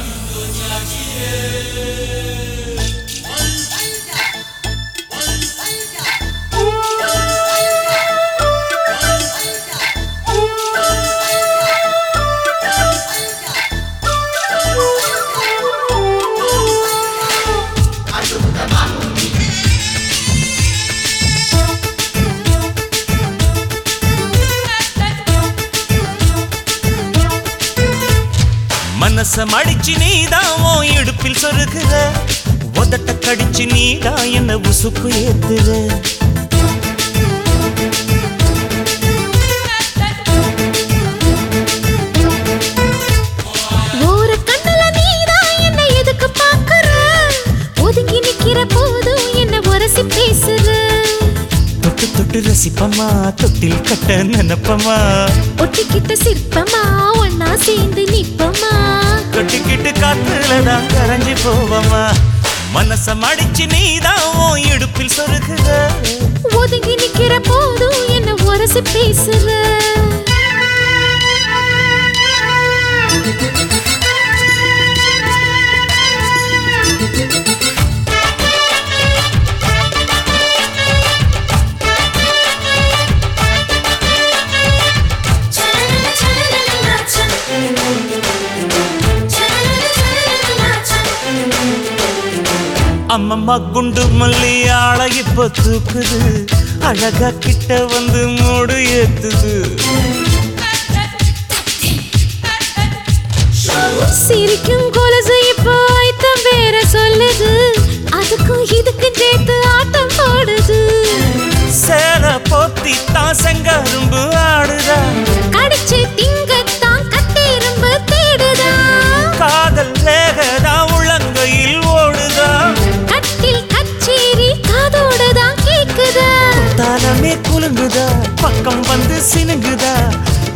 一个家庭 மனச மடிச்சு நீதான் உன் இடுப்பில் சொருகிற. உதட்ட கடிச்சு நீதான் என்ன உசுக்கு ஏத்துற. தொட்டு ரசிப்பமா தொட்டில் கட்ட நினைப்பமா ஒட்டிக்கிட்ட சிற்பமா ஒன்னா சேர்ந்து நிப்பமா கொட்டிக்கிட்டு காத்துலதான் கரைஞ்சு போவமா மனச மடிச்சு நீதான் உன் இடுப்பில் சொருகுற ஒதுங்கி நிக்கிற போதும் என்ன உரசி பேசுற அம்மம்மா குண்டு மல்லி ஆளை இப்ப தூக்குது. அழகா கிட்ட வந்து மூடு ஏத்து பக்கம் வந்து சினுங்குதா?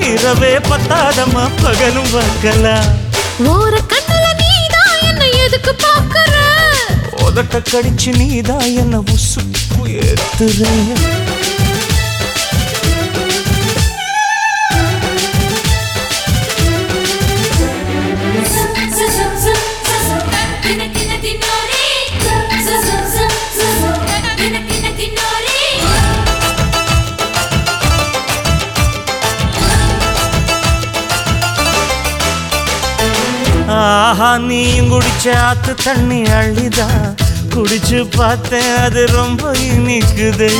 இரவே பத்தாதம்மா பகலும் பார்க்கலாம் ஓர கண்ணுல நீதான் என்ன எதுக்கு பாக்குற உதட்ட கடிச்சு நீதான் என்ன உசுப்பு ஏத்துற? ஆஹா நீயும் குடிச்ச ஆத்து தண்ணி அள்ளிதா. குடிச்சு பார்த்தேன் அது ரொம்ப இனிக்குது.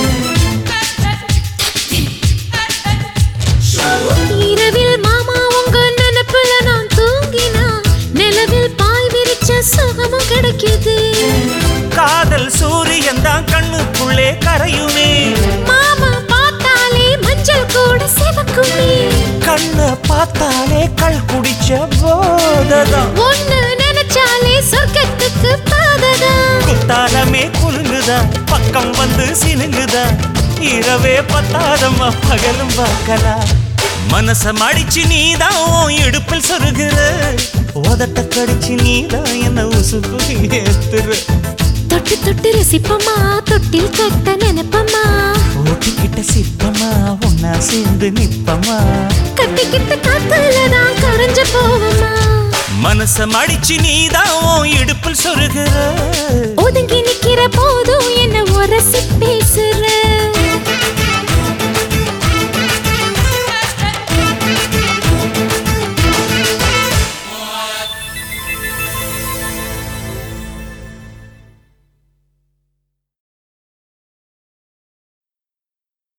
இரவில் மாமா உங்க நினைப்புல நான் தூங்கினா நிலவில் பாய் விரிச்ச சுகமும் கிடைக்குது. காதல் சூரியன் தான் கண்ணுக்குள்ளே கரையுமே. மாமா பார்த்தாலே மஞ்சள் கூட சிவக்குமே. கண்ணை பார்த்தாலே கள் குடிச்ச போததான் ஒண்ணு நினைச்சாலே சொர்க்கத்துக்கு பாததா குத்தாலமே குலுங்குதா? பக்கம் வந்து சினுங்குதா? இரவே பத்தாதம்மா பகலும் பார்க்கலாம் மனச மடிச்சு நீதான் இடுப்பில் சொருகிற. உதட்ட கடிச்சு நீதான் என்ன உசுப்பு ஏத்துற. தொட்டு தொட்டு ரசிப்பமா? தொட்டில் கட்ட நினைப்பமா? ஓட்டிக்கிட்ட சிற்பமா? ஒன்னா சேர்ந்து நிப்பமா கட்டிக்கிட்ட காத்துல நான் கரைஞ்சு போவமா? மனச மடிச்சு நீதான் இடுப்பில் சொருகிற. ஒதுங்கி நிக்கிற போதும் என்ன உரசி பேசுற?